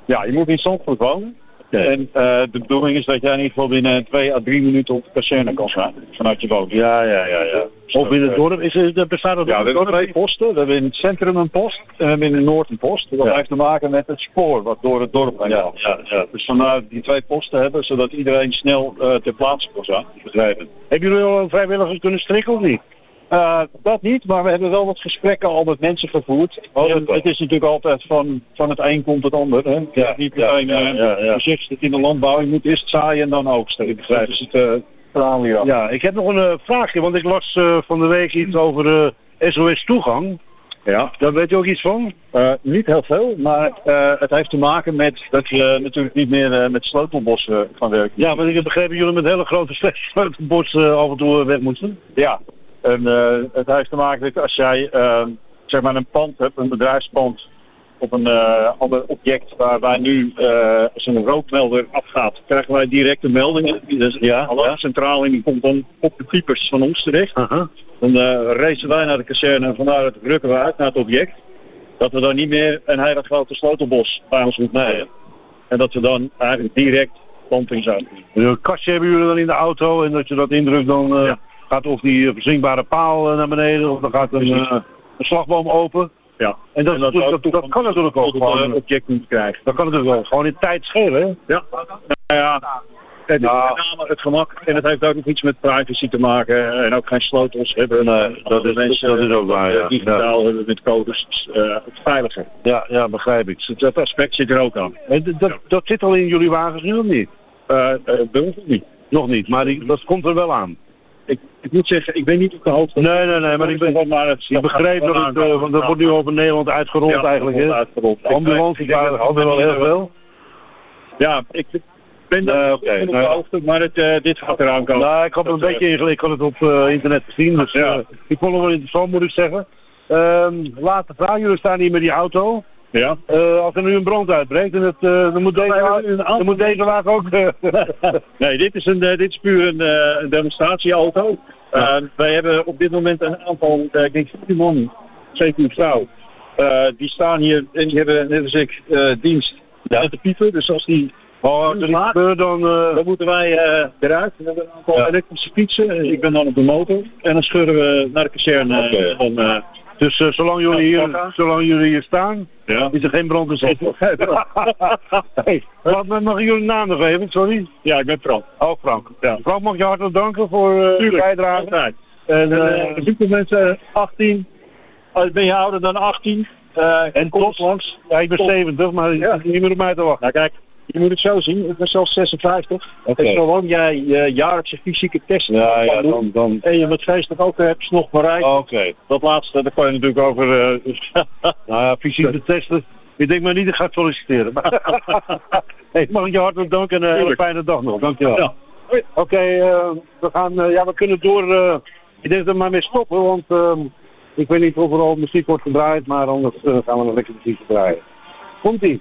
ja, je moet in Zandvoort wonen. En eh, de bedoeling is dat jij in ieder geval binnen twee à drie minuten op de kazerne kan zijn. Vanuit je woning. Ja, ja, ja. ja. Of in het dorp? Is het, bestaat het Ja, we hebben twee posten. We hebben in het centrum een post en we hebben in het noord een post. Dat Ja. heeft te maken met het spoor wat door het dorp heen Ja, gaat. ja, ja. Dus vandaar die twee posten hebben, zodat iedereen snel eh, ter plaatse kan zijn. Begrijpen. Hebben jullie al een vrijwilligers kunnen strikken of niet? Eh, dat niet, maar we hebben wel wat gesprekken al met mensen gevoerd. Oh, En het is natuurlijk altijd van, van het een komt het ander. Hè? Ja, niet ja, eh, ja, het in de landbouw, je moet eerst zaaien en dan oogsten. Ik begrijp het. is het verhaal hier af. Ja, ik heb nog een vraagje, want ik las van de week iets over eh, SOS toegang. Ja. Daar weet je ook iets van? Niet heel veel, maar het heeft te maken met dat je natuurlijk niet meer met sleutelbossen gaan werken. Ja, want ik heb begrepen dat jullie met hele grote sleutelbos eh, af en toe weg moesten. Ja, en eh, het heeft te maken dat als jij eh, zeg maar een pand hebt, een bedrijfspand, op een eh, ander object waar wij nu, eh, als een rookmelder afgaat, krijgen wij direct een melding. Dus ja, alarmcentrale en die komt dan op de piepers van ons terecht. Dan eh racen wij naar de kazerne en vandaar rukken we uit naar het object. Dat we dan niet meer een hele grote sleutelbos bij ons moeten nemen. En dat we dan eigenlijk direct planting zijn. Een kastje hebben jullie dan in de auto en dat je dat indrukt dan eh, gaat of die eh, verzinkbare paal eh, naar beneden of dan gaat een, eh, een slagboom open. Ja. En dat, En dat, dat kan natuurlijk ook gewoon. object moeten krijgen. Dat kan natuurlijk wel gewoon in tijd schelen. hè? Ja. Nou ja, het het gemak en het heeft ook nog iets met privacy te maken en ook geen sleutels hebben. Nee, dat is- mensen dat is ook waar, ja. digitaal hebben met codes, het veiliger. Ja, ja, begrijp ik. Dus dat aspect zit er ook aan. En dat, dat zit al in jullie wagens nu of niet? Eh eh, bij ons niet. Nog niet, maar die, dat komt er wel aan. Ik, ik moet zeggen, ik ben niet op de hoogte. Nee, nee, nee, maar ik, ben, maar het, ik begreep dat het, eh, want dat wordt nu over Nederland uitgerold Ja, eigenlijk. Hè? uitgerold. De ambulances waren hadden wel heel veel. Ja, ik ben daar Nee, niet oké, op de nou hoogte, maar het, eh, dit gaat eraan komen. Nou, ik had er een Dat, beetje ingelezen. Ik had het op eh, internet gezien. Dus Ja. eh, ik vond het wel interessant, moet ik zeggen. Ehm laatste vraag. Jullie staan hier met die auto. Ja. Eh, als er nu een brand uitbreekt, en het, eh, dan, moet deze, dan moet deze wagen ook... eh, Nee, dit is, een, dit is puur een, een demonstratieauto. Wij hebben op dit moment een aantal, ik denk vier man, zeker een vrouw. Die staan hier en die hebben net als ik dienst uit de piepen. Dus als die oh, gebeurt, dan... dan moeten wij eruit. We hebben een aantal Ja. elektrische fietsen. Ik ben dan op de motor. En dan scheuren we naar de kazerne. Eh, dus eh, zolang, jullie hier, zolang jullie hier staan, ja. is er geen brand in hey, wat mag ik jullie naam nog even? Sorry. ja, ik ben Frank. Oh, Frank. Ja. Frank, mag je hartelijk danken voor eh de Tuurlijk. bijdrage. En, En eh, eh, bezoeken mensen 18. Als ben je ouder dan 18. eh en kom tot langs. Ja, ik ben Tot. 70, maar Ja. niet meer op mij te wachten. Nou kijk, je moet het zo zien. Ik ben zelfs 56. Oké. En zolang jij je jaarlijkse fysieke test Ja, ja, doen, dan... dan... en je met geestelijk ook hebt nog bereikt. Oké. Dat laatste, daar kan je natuurlijk over... eh, Nou ja, fysieke testen. Ik denk maar niet, ik ga solliciteren. hey, mag ik je hartelijk danken en een hele Tuurlijk. fijne dag nog. Dankjewel. Ja. Oké, eh, we gaan, eh, ja, we kunnen door. eh, ik denk dat we maar mee stoppen, want ehm, Ik weet niet of er al muziek wordt gedraaid, maar anders eh, gaan we nog lekker muziek draaien. Komt-ie.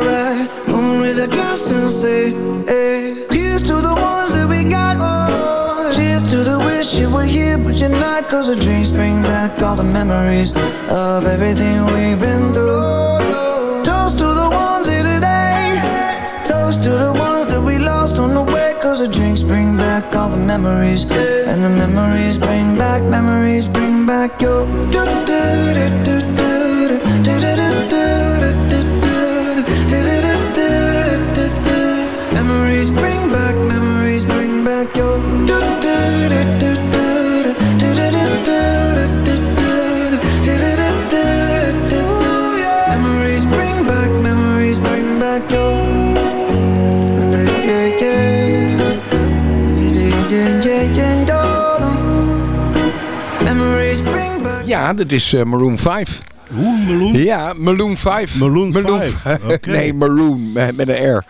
A glass and say, hey. Here's to the ones that we got. Oh, cheers to the wish you were here, but you're not. Cause the drinks bring back all the memories of everything we've been through. Toast to the ones here today. Toast to the ones that we lost on the way. Cause the drinks bring back all the memories. And the memories Ja, dat is eh, Maroon 5. Hoe, Meloen? Ja, Maroon 5. Maroon 5, oké. nee, Maroon met, met een R.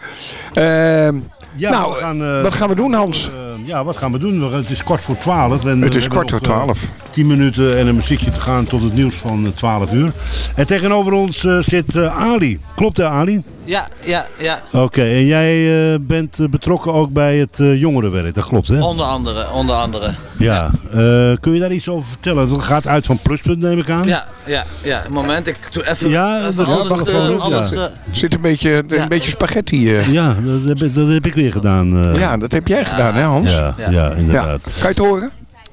Ja, nou, we gaan, eh, wat gaan we doen, Hans? Eh, ja, wat gaan we doen? Het is kwart voor twaalf. En Het is kwart voor eh, twaalf. 10 minuten en een muziekje te gaan tot het nieuws van eh, 12 uur. En tegenover ons eh, zit eh, Ali. Klopt hè Ali? Ja, ja, ja. Oké, en jij eh, bent eh, betrokken ook bij het eh, jongerenwerk, dat klopt hè? Onder andere, onder andere. Ja, Eh, kun je daar iets over vertellen? Dat gaat uit van Pluspunt neem ik aan. Ja, ja, ja. Moment, ik doe even, Ja, even ja, alles, mag eh, gewoon doen, alles ja. eh, Zit een beetje, een Ja. beetje spaghetti. eh. Ja, dat heb, ik- dat heb ik weer gedaan. eh. ja, dat heb jij gedaan, hè, Hans? ja, ja, Ja. inderdaad. Kan je het horen?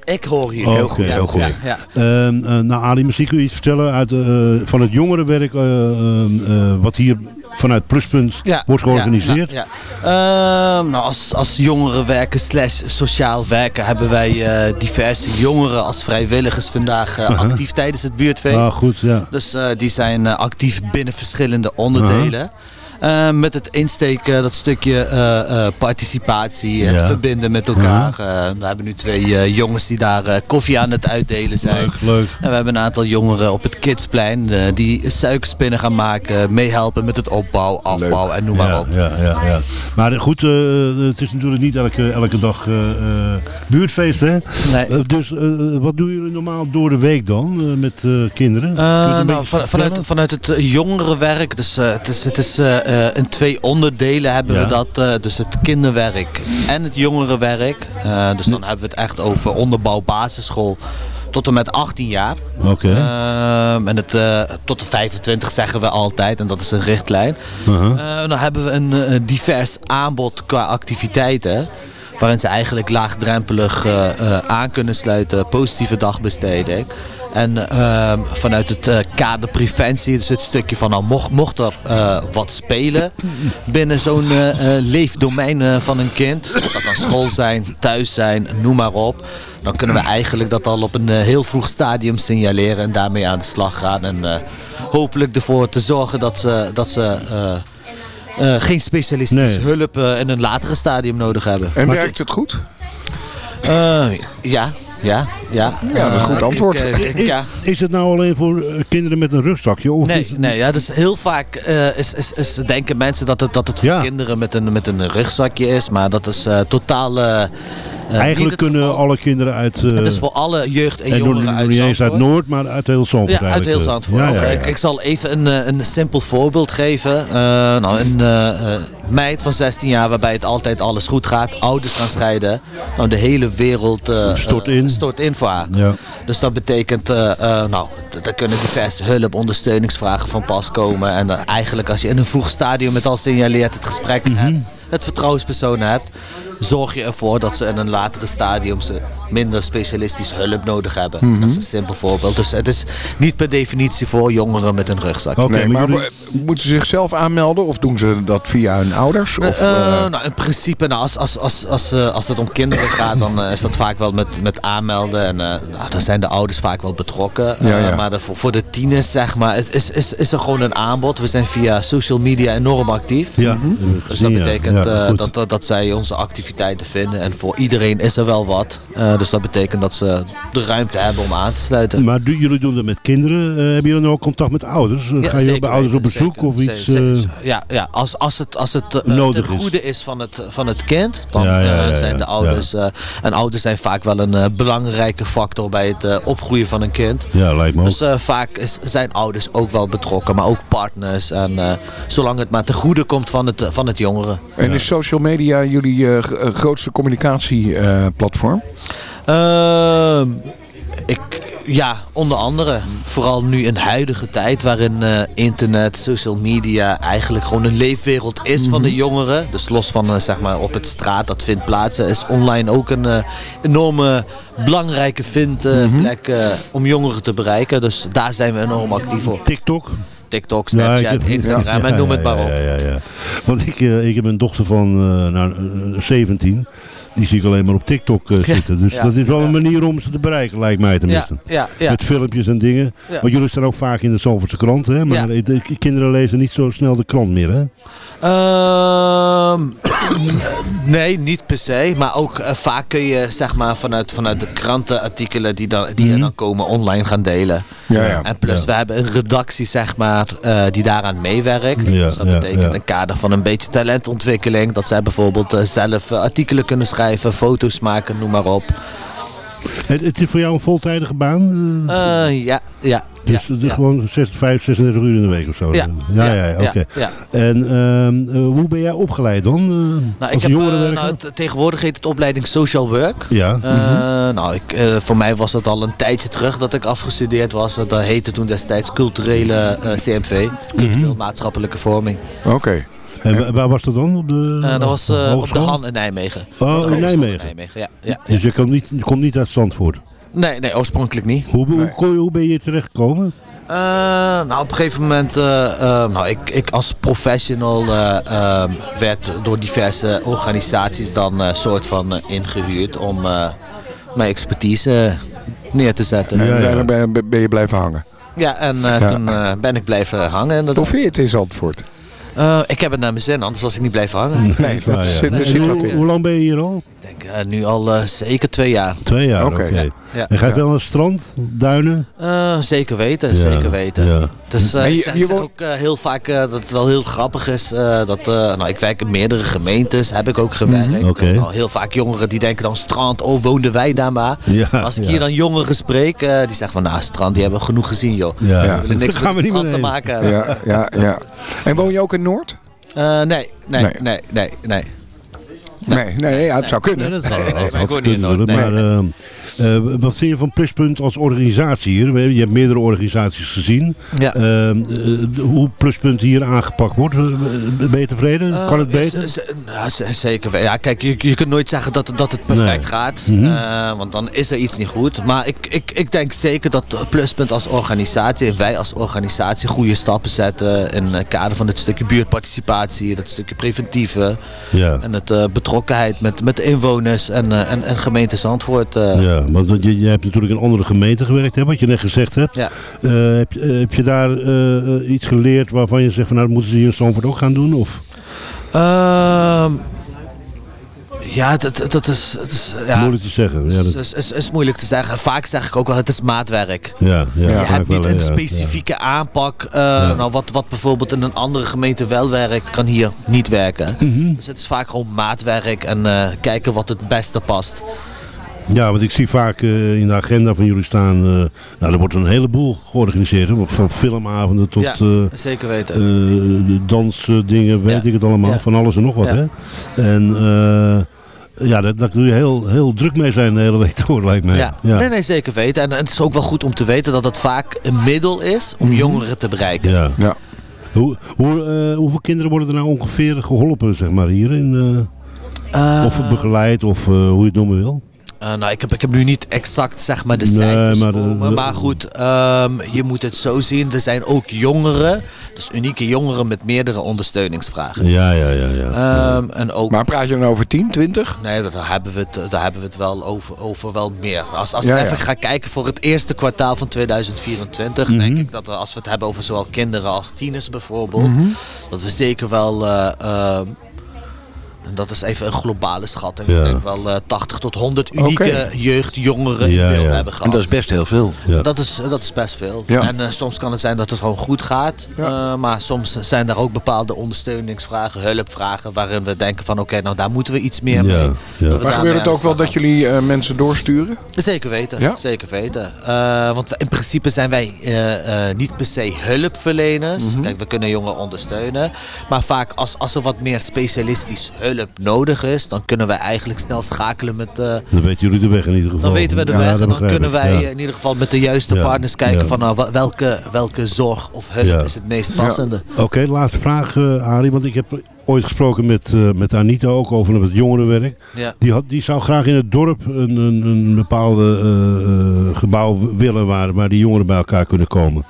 Ik hoor hier. Heel goed. heel goed. Ja, ja. Ehm, eh, nou Ali, misschien kun je iets vertellen uit, eh, van het jongerenwerk eh, ehm, eh, wat hier vanuit Pluspunt Ja, wordt georganiseerd. Ja, ja. Ehm, nou, als, als jongerenwerken slash sociaal werken hebben wij diverse jongeren als vrijwilligers vandaag actief tijdens het buurtfeest. Ah, goed, ja. Dus die zijn actief binnen verschillende onderdelen. Eh, met het insteken, dat stukje eh, eh, participatie, het Ja. verbinden met elkaar. We hebben nu twee jongens die daar koffie aan het uitdelen zijn. Leuk, leuk. En we hebben een aantal jongeren op het Kidsplein die suikerspinnen gaan maken, meehelpen met het opbouw, afbouw en noem maar op. Ja, ja, ja. Maar goed, het is natuurlijk niet elke, elke dag buurtfeest, hè? Nee. Dus wat doen jullie normaal door de week dan met kinderen? Nou, van- vanuit, vanuit het jongerenwerk, dus het is, het is eh, in twee onderdelen hebben Ja. we dat. eh, dus het kinderwerk en het jongerenwerk. Eh, dus dan hebben we het echt over onderbouw basisschool tot en met 18 jaar. Oké. Ehm, en het, tot de 25 zeggen we altijd en dat is een richtlijn. Uh-huh. Dan hebben we een divers aanbod qua activiteiten. Waarin ze eigenlijk laagdrempelig aan kunnen sluiten. Positieve dagbesteding. En ehm, vanuit het eh, kader preventie, dus het stukje van nou, mocht, mocht er eh, wat spelen binnen zo'n eh, leefdomein eh, van een kind. Dat kan school zijn, thuis zijn, noem maar op. Dan kunnen we eigenlijk dat al op een heel vroeg stadium signaleren en daarmee aan de slag gaan. En eh, hopelijk ervoor te zorgen dat ze, dat ze eh, eh, geen specialistische hulp in een latere stadium nodig hebben. En werkt het goed? Eh, ja, Ja, ja. Ja, dat is een goed Eh, antwoord. ik, eh, ik- ja. Is het nou alleen voor eh, kinderen met een rugzakje? Of Nee, is het- nee ja, dus heel vaak eh, is, is, is, denken mensen dat het, dat het voor Ja. kinderen met een, met een rugzakje is. Maar dat is eh, totaal eh, eh, Eigenlijk kunnen geval. alle kinderen uit... eh, Het is voor alle jeugd en, jongeren uit niet eens uit. Noord, maar uit heel Zandvoort Ja, uit eigenlijk, heel eh. Zandvoort. Ja. Ik, ik zal even een, eh, een simpel voorbeeld geven. Eh, nou, een eh, eh, meid van 16 jaar waarbij het altijd alles goed gaat. Ouders gaan scheiden. Nou, de hele wereld eh, Stort eh, in. stort in voor haar. Ja. Dus dat betekent, eh, eh, nou, daar kunnen diverse hulp, ondersteuningsvragen van pas komen. En eigenlijk als je in een vroeg stadium het al signaleert, het gesprek Mhm. hebt, het vertrouwenspersoon hebt, zorg je ervoor dat ze in een latere stadium ze minder specialistisch hulp nodig hebben. Mhm. Dat is een simpel voorbeeld. Dus het is niet per definitie voor jongeren met een rugzak. nee, maar moeten ze zichzelf aanmelden of doen ze dat via hun ouders? Of, Eh, eh, nou, in principe, nou, als, als, als, als, eh, als het om kinderen gaat, dan eh, is dat vaak wel met, met aanmelden. En eh, nou, dan zijn de ouders vaak wel betrokken. Ja, Eh, ja. maar de- voor, voor de tieners, zeg maar, het is, is, is er gewoon een aanbod. We zijn via social media enorm actief. Ja, ik Dus dat betekent Ja, eh, dat, dat, dat zij onze activiteiten vinden. En voor iedereen is er wel wat. Eh, dus dat betekent dat ze de ruimte hebben om aan te sluiten. Maar doen, jullie doen dat met kinderen. Eh, hebben jullie nou ook contact met ouders? Ja, Ga je bij ouders op bezoek zeker. of iets? Zeker, eh, zeker. ja, ja als, als het, als het eh, Nodig ten is. goede is van het, van het kind, dan Ja, ja, eh, ja, zijn de ouders... eh, en ouders zijn vaak wel een belangrijke factor bij het opgroeien van een kind. Ja, lijkt me ook. Dus eh, vaak is, zijn ouders ook wel betrokken, maar ook partners. En eh, zolang het maar ten goede komt van het, van het jongeren. en is social media jullie eh, eh, grootste communicatieplatform? Ehm, ik, ja, onder andere. Vooral nu in huidige tijd waarin eh, internet, social media eigenlijk gewoon een leefwereld is van de jongeren. Dus los van eh, zeg maar op het straat dat vindt plaats, is online ook een eh, enorme belangrijke vindplek eh, om jongeren te bereiken. Dus daar zijn we enorm actief op. TikTok? TikTok, Ja, Snapchat, heb- Instagram ja, en noem het maar op. Ja, ja, ja. Want ik, ik heb een dochter van nou, eh, 17. Die zie ik alleen maar op TikTok eh, zitten. Dus ja, dat is wel een manier om ze te bereiken, lijkt mij tenminste. Ja. Met filmpjes en dingen. Want jullie staan ook vaak in de Zalvoortse krant, hè? Maar de kinderen lezen niet zo snel de krant meer, hè? Ehm, nee, niet per se. Maar ook eh, vaak kun je zeg maar, vanuit, vanuit de krantenartikelen die, dan, die er dan komen online gaan delen. Ja, ja. En plus, Ja. we hebben een redactie zeg maar, eh, die daaraan meewerkt. Ja, dus dat betekent een kader van een beetje talentontwikkeling. Dat zij bijvoorbeeld eh, zelf artikelen kunnen schrijven, foto's maken, noem maar op. Het, het is voor jou een voltijdige baan? ja, ja. Dus ja, het is ja. gewoon 6, 5, 36 uur in de week of zo? Ja, ja, ja, ja, ja, ja, oké. ja. En ehm, eh, hoe ben jij opgeleid dan? eh, Nou, als ik heb, jongerenwerker? eh, nou, het- tegenwoordig heet het opleiding Social Work. Ja. Eh, mhm. Nou, ik, eh, voor mij was dat al een tijdje terug dat ik afgestudeerd was. Dat heette toen destijds culturele eh, CMV, cultureel maatschappelijke vorming. Oké. En wa- waar was dat dan? Op de, Eh, dat was op de? Han in Nijmegen. Oh, in Nijmegen. Nijmegen, ja, ja, ja. Dus je komt niet, je komt niet uit Zandvoort? Nee, nee, oorspronkelijk niet. Hoe, hoe, hoe ben je terechtgekomen? Eh, nou, op een gegeven moment, eh, eh, nou, ik, ik als professional eh, ehm, werd door diverse organisaties dan eh, soort van eh, ingehuurd om eh, mijn expertise neer te zetten. En Ja, ben, ben je blijven hangen. Ja, en eh, Ja. toen eh, ben ik blijven hangen. inderdaad. Hoe vind je het in Zandvoort? Eh, ik heb het naar mijn zin, anders was ik niet blijven hangen. Nee, dat ja. zit, hoe, wat in. hoe lang ben je hier al? Ik denk nu al zeker twee jaar. Twee jaar, Oké. Ja. En ga je Ja. wel naar het strand, duinen? Eh, zeker weten, Ja, zeker weten. ja. Dus eh, je- ik zeg, ik ook eh, heel vaak dat het wel heel grappig is. eh, dat, eh, nou, ik werk in meerdere gemeentes, heb ik ook gewerkt. Mhm. Nou, heel vaak jongeren die denken dan strand, oh woonden wij daar maar. Ja, Maar als ik ja. hier dan jongeren spreek, eh, die zeggen van nou strand, die hebben we genoeg gezien joh. Ja. We willen niks Daar gaan met we het niet strand meer te maken. Ja, ja, ja. En woon je ook in Noord? Eh, nee, nee, Nee. nee, nee, nee, nee. Ja, het zou kunnen. dat zou kunnen. Maar eh, eh, wat vind je van Pluspunt als organisatie hier? Je hebt meerdere organisaties gezien. Ja. Eh, hoe Pluspunt hier aangepakt wordt, ben je tevreden? kan het beter? ja, zeker. Ja, kijk, je, je kunt nooit zeggen dat, dat het perfect Nee. gaat. Eh, want dan is er iets niet goed. Maar ik, ik, ik denk zeker dat Pluspunt als organisatie en wij als organisatie goede stappen zetten. In het kader van het stukje buurtparticipatie, dat stukje preventieve. Ja. En het eh, betrokkenheid met, met de inwoners en, eh, en, en gemeente Zandvoort. eh. Ja, want je, je hebt natuurlijk in andere gemeenten gewerkt, hè, wat je net gezegd hebt. Ja. Eh, heb, je- heb je daar iets geleerd waarvan je zegt van nou moeten ze hier in Zandvoort ook gaan doen? Of? Ja, dat, dat is... Dat is ja, Moeilijk te zeggen. Ja, is, dat, is, is, is moeilijk te zeggen. Vaak zeg ik ook wel, het is maatwerk. ja, ja, je hebt niet wel, een specifieke aanpak. eh, nou, wat, wat bijvoorbeeld in een andere gemeente wel werkt, kan hier niet werken. Mhm. Dus het is vaak gewoon maatwerk en eh, kijken wat het beste past. Ja. want ik zie vaak eh, in de agenda van jullie staan... nou, er wordt een heleboel georganiseerd. Hè, van filmavonden tot... ja, zeker weten. de dansdingen, weet Ja. ik het allemaal. Ja. Van alles en nog wat, hè. En... ja, dat, daar kun je heel, heel druk mee zijn de hele week door, lijkt mij. ja. Nee, nee, zeker weten. En, en het is ook wel goed om te weten dat het vaak een middel is om jongeren te bereiken. Ja. Ja. Hoe, hoe, eh, hoeveel kinderen worden er nou ongeveer geholpen, zeg maar, hier? In, eh, Eh, of begeleid, of eh, hoe je het noemen wil? Eh, nou, ik heb, ik heb nu niet exact zeg maar, de Nee, cijfers maar voor de- me. de- Maar goed, ehm, je moet het zo zien. Er zijn ook jongeren, dus unieke jongeren met meerdere ondersteuningsvragen. Ja, ja, ja. ja. Ehm, en ook, Maar praat je dan over 10, 20? nee, daar hebben we het, daar hebben we het wel over, over wel meer. Als, als Ja, ik ja. even ga kijken voor het eerste kwartaal van 2024, Mhm. denk ik dat we, als we het hebben over zowel kinderen als tieners bijvoorbeeld, Mhm. dat we zeker wel. eh, ehm, dat is even een globale schatting. Ja. Ik denk wel eh, 80 tot 100 unieke Oké. jeugdjongeren Ja, in beeld ja. hebben gehad. En dat is best heel veel. Ja. Dat is, dat is best veel. Ja. En eh, soms kan het zijn dat het gewoon goed gaat. Ja. Eh, maar soms zijn er ook bepaalde ondersteuningsvragen, hulpvragen. waarin we denken van oké, nou daar moeten we iets meer mee. Maar gebeurt het ook wel dat jullie eh, mensen doorsturen? Zeker weten, Ja? zeker weten. Eh, want in principe zijn wij eh, eh, niet per se hulpverleners. Mhm. Kijk, we kunnen jongeren ondersteunen. Maar vaak als, als er wat meer specialistisch hulp nodig is... dan kunnen wij eigenlijk snel schakelen met... eh, Dan weten jullie de weg in ieder geval. dan weten we de Ja, weg en dan kunnen wij ja. in ieder geval met de juiste Ja, partners kijken ja. van nou, welke, welke zorg of hulp Ja. is het meest passende. Oké, laatste vraag, eh Arie. Want ik heb ooit gesproken met, eh, met Anita ook over het jongerenwerk. Ja. Die, had, die zou graag in het dorp een, een, een bepaalde gebouw willen waar, waar die jongeren bij elkaar kunnen komen.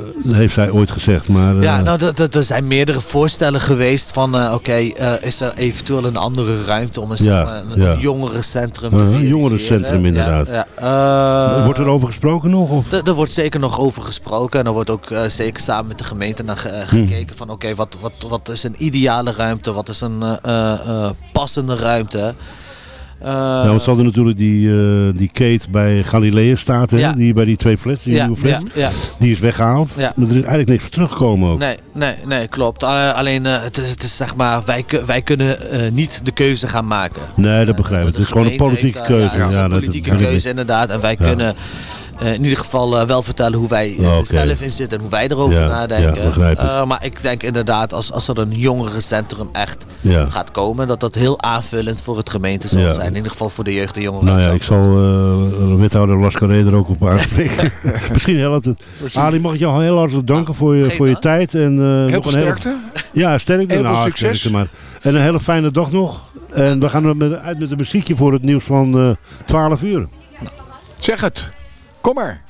Eh, dat heeft zij ooit gezegd. Maar, eh, Ja, nou, dat- dat- er zijn meerdere voorstellen geweest van, eh, oké, eh, is er eventueel een andere ruimte om een, zeg Ja, maar, een, ja. een jongerencentrum te realiseren? jongerencentrum, inderdaad. Ja. Eh, Wordt er over gesproken nog? Of? Er wordt zeker nog over gesproken en er wordt ook eh, zeker samen met de gemeente naar ge- eh, Hmm. gekeken van oké, wat, wat, wat is een ideale ruimte, wat is een eh, eh, eh, passende ruimte. Eh, ja, ze hadden natuurlijk die, eh, die Kate bij Galileus staat, hè? Ja. die bij die twee flats, die ja, nieuwe flats. Die is weggehaald. Maar er is eigenlijk niks voor teruggekomen ook. Nee, nee, nee, klopt. Alleen eh, het, is, het is zeg maar, wij, wij kunnen niet de keuze gaan maken. Nee, dat begrijp ik. Het is gewoon een politieke keuze. Ja, het is een politieke keuze inderdaad. En wij kunnen eh, in ieder geval eh, wel vertellen hoe wij eh, er zelf in zitten en hoe wij erover Ja, nadenken. ja, begrijp ik. Eh, maar ik denk inderdaad, als, als er een jongerencentrum echt Ja. gaat komen, dat dat heel aanvullend voor het gemeente zal Ja. zijn. In ieder geval voor de jeugd en jongeren. Nou ja, ik zal eh wethouder Lascaré er ook op aanspreken. Misschien helpt het. Ali, mag ik jou heel hartelijk danken voor je, geen voor je dank. tijd. En, eh, nog Heel een veel sterkte. Ja, sterkte. Heel Nou, veel succes. sterkte maar. En een hele fijne dag nog. En we gaan er met, uit met een muziekje voor het nieuws van eh 12 uur. Zeg het. Kom maar.